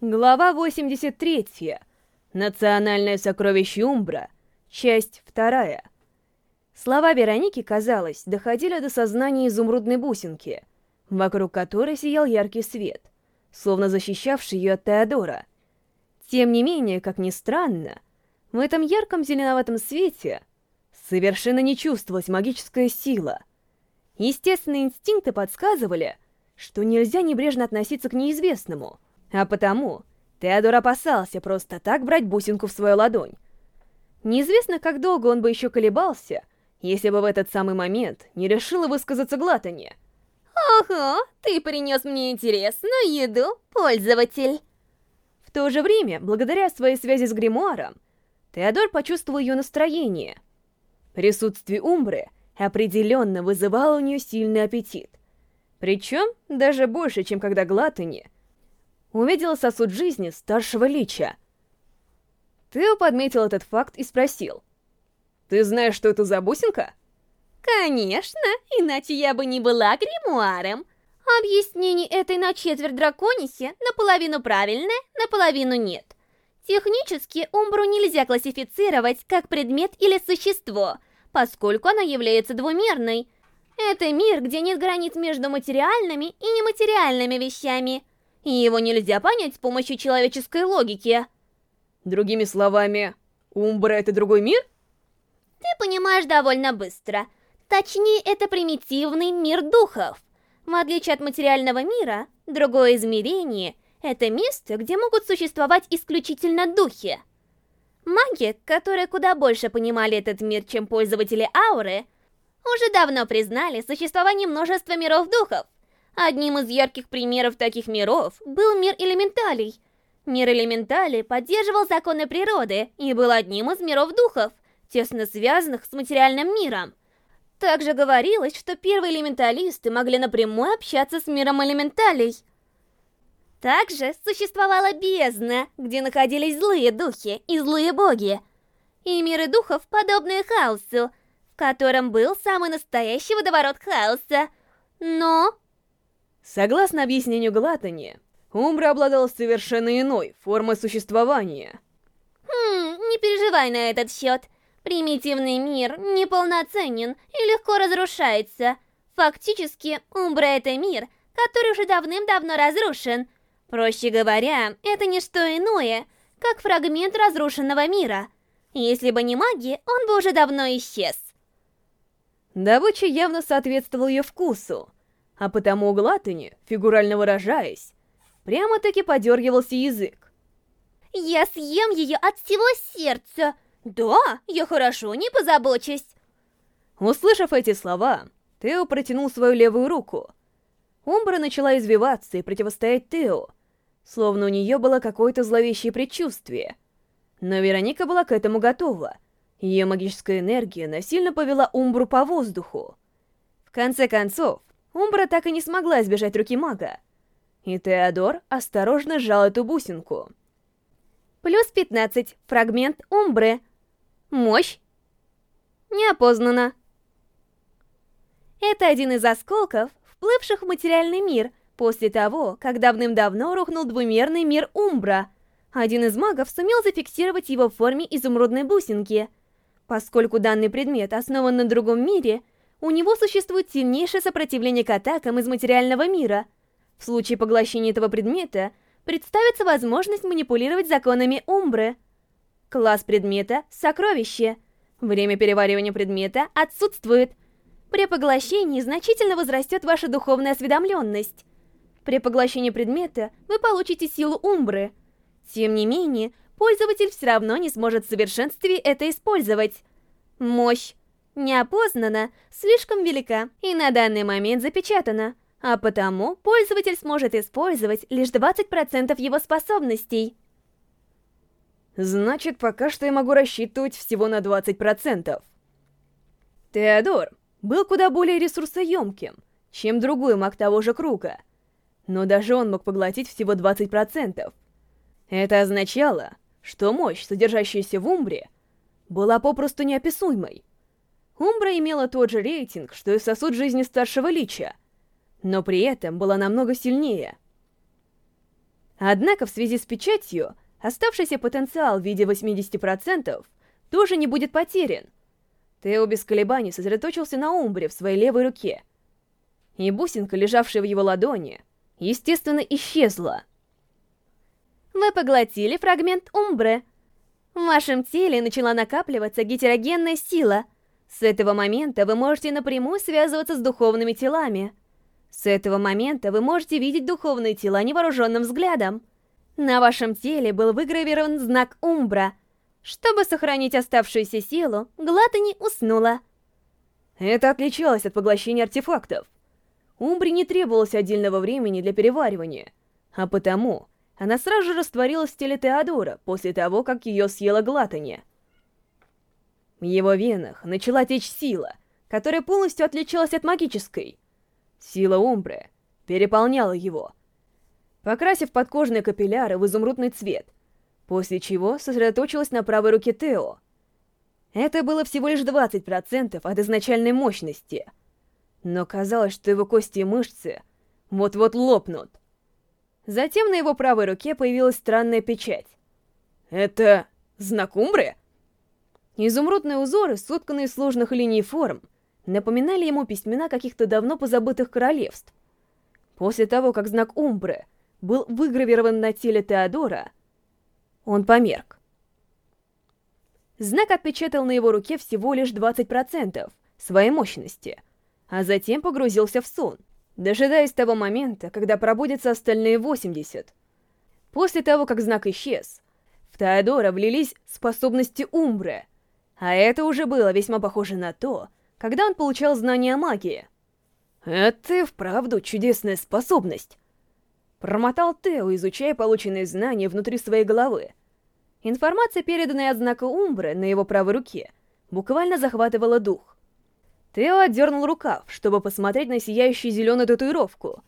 Глава 83. Национальное сокровище Умбра. Часть 2. Слова Вероники, казалось, доходили до сознания изумрудной бусинки, вокруг которой сиял яркий свет, словно защищавший ее от Теодора. Тем не менее, как ни странно, в этом ярком зеленоватом свете совершенно не чувствовалась магическая сила. Естественные инстинкты подсказывали, что нельзя небрежно относиться к неизвестному — а потому Теодор опасался просто так брать бусинку в свою ладонь. Неизвестно, как долго он бы еще колебался, если бы в этот самый момент не решила высказаться Глатани. «Ого, ты принес мне интересную еду, пользователь!» В то же время, благодаря своей связи с гримуаром, Теодор почувствовал ее настроение. Присутствие Умбры определенно вызывало у нее сильный аппетит. Причем даже больше, чем когда Глатани увидела сосуд жизни старшего лича. Тео подметил этот факт и спросил. «Ты знаешь, что это за бусинка?» «Конечно, иначе я бы не была гримуаром. Объяснение этой на четверть драконихи наполовину правильное, наполовину нет. Технически Умбру нельзя классифицировать как предмет или существо, поскольку она является двумерной. Это мир, где нет границ между материальными и нематериальными вещами и его нельзя понять с помощью человеческой логики. Другими словами, Умбра — это другой мир? Ты понимаешь довольно быстро. Точнее, это примитивный мир духов. В отличие от материального мира, другое измерение — это место, где могут существовать исключительно духи. Маги, которые куда больше понимали этот мир, чем пользователи ауры, уже давно признали существование множества миров духов, Одним из ярких примеров таких миров был мир элементалей. Мир элементали поддерживал законы природы и был одним из миров духов, тесно связанных с материальным миром. Также говорилось, что первые элементалисты могли напрямую общаться с миром элементалей. Также существовала бездна, где находились злые духи и злые боги. И миры духов, подобные хаосу, в котором был самый настоящий водоворот хаоса. Но Согласно объяснению Глатани, Умбра обладал совершенно иной формой существования. Хм, не переживай на этот счет. Примитивный мир неполноценен и легко разрушается. Фактически, Умбра — это мир, который уже давным-давно разрушен. Проще говоря, это не что иное, как фрагмент разрушенного мира. Если бы не маги, он бы уже давно исчез. Добыча явно соответствовала ее вкусу а потому у Глатани, фигурально выражаясь, прямо-таки подергивался язык. «Я съем ее от всего сердца! Да, я хорошо не позабочусь!» Услышав эти слова, Тео протянул свою левую руку. Умбра начала извиваться и противостоять Тео, словно у нее было какое-то зловещее предчувствие. Но Вероника была к этому готова. Ее магическая энергия насильно повела Умбру по воздуху. В конце концов, Умбра так и не смогла избежать руки мага. И Теодор осторожно сжал эту бусинку. Плюс 15. Фрагмент Умбры. Мощь. Неопознанно. Это один из осколков, вплывших в материальный мир, после того, как давным-давно рухнул двумерный мир Умбра. Один из магов сумел зафиксировать его в форме изумрудной бусинки. Поскольку данный предмет основан на другом мире, у него существует сильнейшее сопротивление к атакам из материального мира. В случае поглощения этого предмета представится возможность манипулировать законами Умбры. Класс предмета — сокровище. Время переваривания предмета отсутствует. При поглощении значительно возрастет ваша духовная осведомленность. При поглощении предмета вы получите силу Умбры. Тем не менее, пользователь все равно не сможет в совершенстве это использовать. Мощь неопознана, слишком велика и на данный момент запечатана, а потому пользователь сможет использовать лишь 20% его способностей. Значит, пока что я могу рассчитывать всего на 20%. Теодор был куда более ресурсоемким, чем другой маг того же круга, но даже он мог поглотить всего 20%. Это означало, что мощь, содержащаяся в Умбре, была попросту неописуемой. Умбра имела тот же рейтинг, что и сосуд жизни старшего лича, но при этом была намного сильнее. Однако в связи с печатью, оставшийся потенциал в виде 80% тоже не будет потерян. Тео без колебаний сосредоточился на Умбре в своей левой руке. И бусинка, лежавшая в его ладони, естественно, исчезла. Вы поглотили фрагмент Умбры. В вашем теле начала накапливаться гетерогенная сила. С этого момента вы можете напрямую связываться с духовными телами. С этого момента вы можете видеть духовные тела невооруженным взглядом. На вашем теле был выгравирован знак Умбра. Чтобы сохранить оставшуюся силу, Глатани уснула. Это отличалось от поглощения артефактов. Умбре не требовалось отдельного времени для переваривания, а потому она сразу же растворилась в теле Теодора после того, как ее съела Глатани. В его венах начала течь сила, которая полностью отличалась от магической — Сила Умбры переполняла его, покрасив подкожные капилляры в изумрудный цвет, после чего сосредоточилась на правой руке Тео. Это было всего лишь 20% от изначальной мощности, но казалось, что его кости и мышцы вот-вот лопнут. Затем на его правой руке появилась странная печать. «Это знак Умбры?» Изумрудные узоры, сотканные из сложных линий форм, напоминали ему письмена каких-то давно позабытых королевств. После того, как знак Умбры был выгравирован на теле Теодора, он померк. Знак отпечатал на его руке всего лишь 20% своей мощности, а затем погрузился в сон, дожидаясь того момента, когда пробудятся остальные 80. После того, как знак исчез, в Теодора влились способности Умбры, а это уже было весьма похоже на то, когда он получал знания магии. «Это вправду чудесная способность!» Промотал Тео, изучая полученные знания внутри своей головы. Информация, переданная от знака Умбры на его правой руке, буквально захватывала дух. Тео отдернул рукав, чтобы посмотреть на сияющую зеленую татуировку,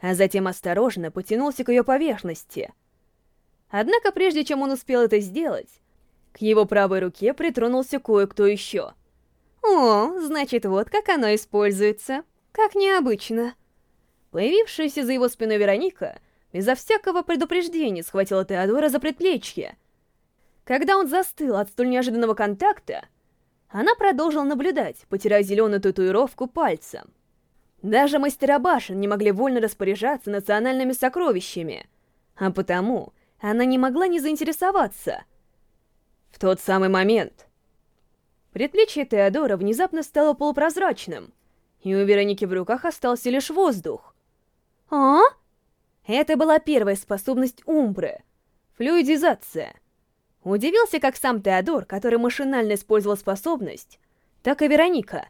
а затем осторожно потянулся к ее поверхности. Однако прежде чем он успел это сделать, к его правой руке притронулся кое-кто еще — о, значит, вот как оно используется. Как необычно. Появившаяся за его спиной Вероника безо всякого предупреждения схватила Теодора за предплечье. Когда он застыл от столь неожиданного контакта, она продолжила наблюдать, потирая зеленую татуировку пальцем. Даже мастера башен не могли вольно распоряжаться национальными сокровищами, а потому она не могла не заинтересоваться. В тот самый момент Предплечье Теодора внезапно стало полупрозрачным, и у Вероники в руках остался лишь воздух. «А?» Это была первая способность Умбры — флюидизация. Удивился как сам Теодор, который машинально использовал способность, так и Вероника.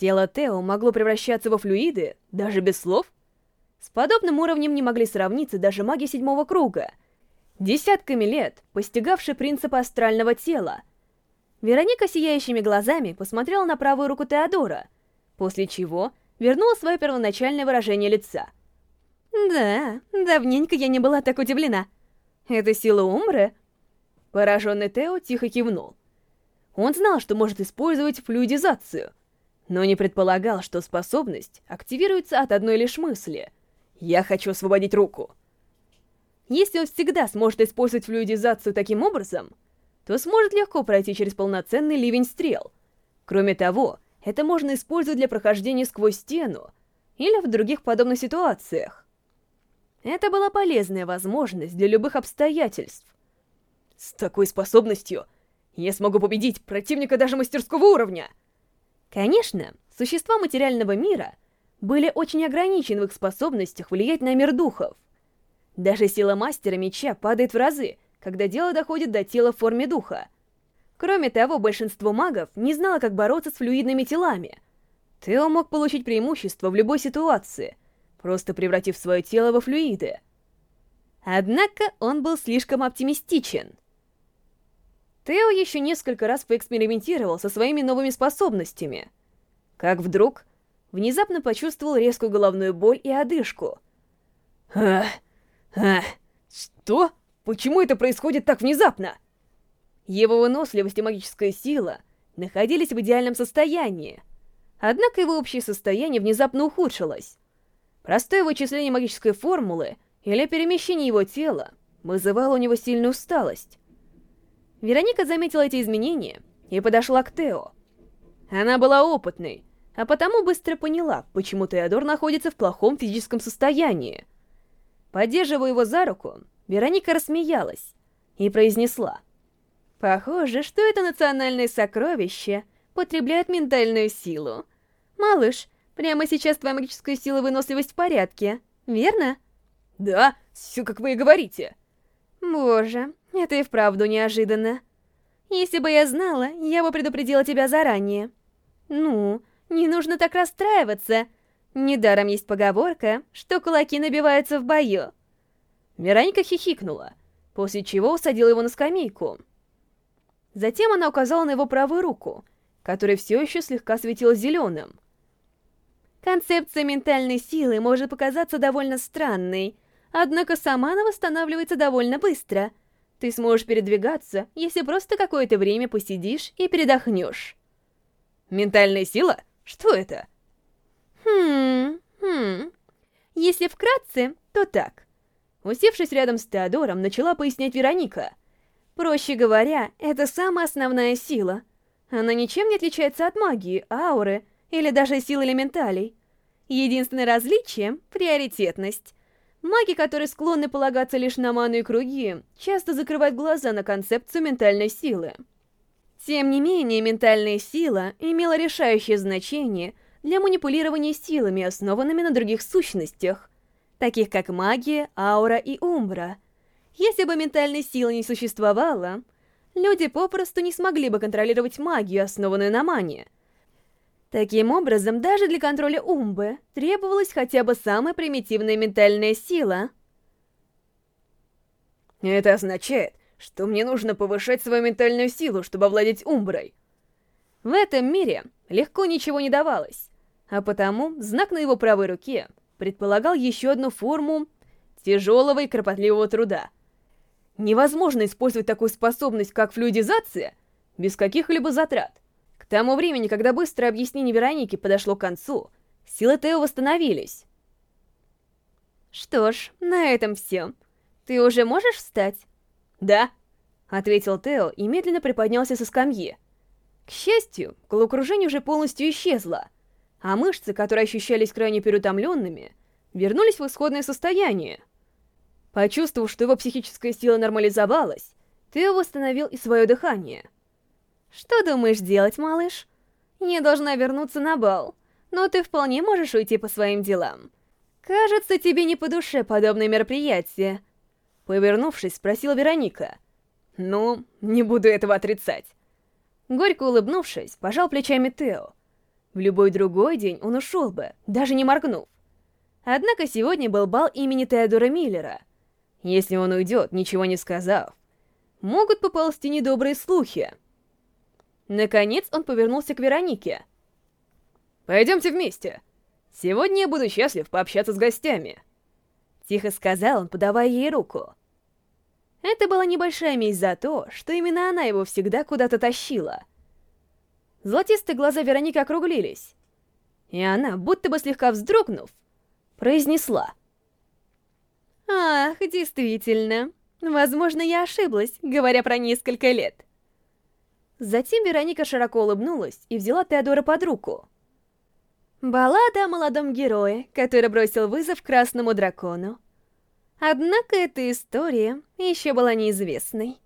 Тело Тео могло превращаться во флюиды, даже без слов. С подобным уровнем не могли сравниться даже маги седьмого круга, десятками лет постигавшие принципы астрального тела — Вероника сияющими глазами посмотрела на правую руку Теодора, после чего вернула свое первоначальное выражение лица. «Да, давненько я не была так удивлена. Это сила Умры?» Пораженный Тео тихо кивнул. Он знал, что может использовать флюидизацию, но не предполагал, что способность активируется от одной лишь мысли. «Я хочу освободить руку». Если он всегда сможет использовать флюидизацию таким образом, то сможет легко пройти через полноценный ливень стрел. Кроме того, это можно использовать для прохождения сквозь стену или в других подобных ситуациях. Это была полезная возможность для любых обстоятельств. С такой способностью я смогу победить противника даже мастерского уровня. Конечно, существа материального мира были очень ограничены в их способностях влиять на мир духов. Даже сила мастера меча падает в разы, когда дело доходит до тела в форме духа. Кроме того, большинство магов не знало, как бороться с флюидными телами. Тео мог получить преимущество в любой ситуации, просто превратив свое тело во флюиды. Однако он был слишком оптимистичен. Тео еще несколько раз поэкспериментировал со своими новыми способностями. Как вдруг, внезапно почувствовал резкую головную боль и одышку. «Ах, ах, что?» Почему это происходит так внезапно? Его выносливость и магическая сила находились в идеальном состоянии. Однако его общее состояние внезапно ухудшилось. Простое вычисление магической формулы или перемещение его тела вызывало у него сильную усталость. Вероника заметила эти изменения и подошла к Тео. Она была опытной, а потому быстро поняла, почему Теодор находится в плохом физическом состоянии. Поддерживая его за руку, Вероника рассмеялась и произнесла. «Похоже, что это национальное сокровище потребляет ментальную силу. Малыш, прямо сейчас твоя магическая сила и выносливость в порядке, верно?» «Да, все как вы и говорите». «Боже, это и вправду неожиданно. Если бы я знала, я бы предупредила тебя заранее. Ну, не нужно так расстраиваться. Недаром есть поговорка, что кулаки набиваются в бою. Вероника хихикнула, после чего усадила его на скамейку. Затем она указала на его правую руку, которая все еще слегка светила зеленым. Концепция ментальной силы может показаться довольно странной, однако сама она восстанавливается довольно быстро. Ты сможешь передвигаться, если просто какое-то время посидишь и передохнешь. Ментальная сила? Что это? Хм, хм. Если вкратце, то так. Усевшись рядом с Теодором, начала пояснять Вероника. Проще говоря, это самая основная сила. Она ничем не отличается от магии, ауры или даже сил элементалей. Единственное различие — приоритетность. Маги, которые склонны полагаться лишь на ману и круги, часто закрывают глаза на концепцию ментальной силы. Тем не менее, ментальная сила имела решающее значение для манипулирования силами, основанными на других сущностях, таких как магия, аура и умбра. Если бы ментальной силы не существовало, люди попросту не смогли бы контролировать магию, основанную на мане. Таким образом, даже для контроля умбы требовалась хотя бы самая примитивная ментальная сила. Это означает, что мне нужно повышать свою ментальную силу, чтобы овладеть умброй. В этом мире легко ничего не давалось, а потому знак на его правой руке предполагал еще одну форму тяжелого и кропотливого труда. Невозможно использовать такую способность, как флюидизация, без каких-либо затрат. К тому времени, когда быстрое объяснение Вероники подошло к концу, силы Тео восстановились. «Что ж, на этом все. Ты уже можешь встать?» «Да», — ответил Тео и медленно приподнялся со скамьи. К счастью, головокружение уже полностью исчезло, а мышцы, которые ощущались крайне переутомленными, вернулись в исходное состояние. Почувствовав, что его психическая сила нормализовалась, Тео восстановил и свое дыхание. «Что думаешь делать, малыш? Я должна вернуться на бал, но ты вполне можешь уйти по своим делам. Кажется, тебе не по душе подобное мероприятие». Повернувшись, спросила Вероника. «Ну, не буду этого отрицать». Горько улыбнувшись, пожал плечами Тео. В любой другой день он ушел бы, даже не моргнув. Однако сегодня был бал имени Теодора Миллера. Если он уйдет, ничего не сказав, могут поползти недобрые слухи. Наконец он повернулся к Веронике. «Пойдемте вместе. Сегодня я буду счастлив пообщаться с гостями». Тихо сказал он, подавая ей руку. Это была небольшая месть за то, что именно она его всегда куда-то тащила. Золотистые глаза Вероники округлились, и она, будто бы слегка вздрогнув, произнесла. «Ах, действительно. Возможно, я ошиблась, говоря про несколько лет». Затем Вероника широко улыбнулась и взяла Теодора под руку. Баллада о молодом герое, который бросил вызов красному дракону. Однако эта история еще была неизвестной.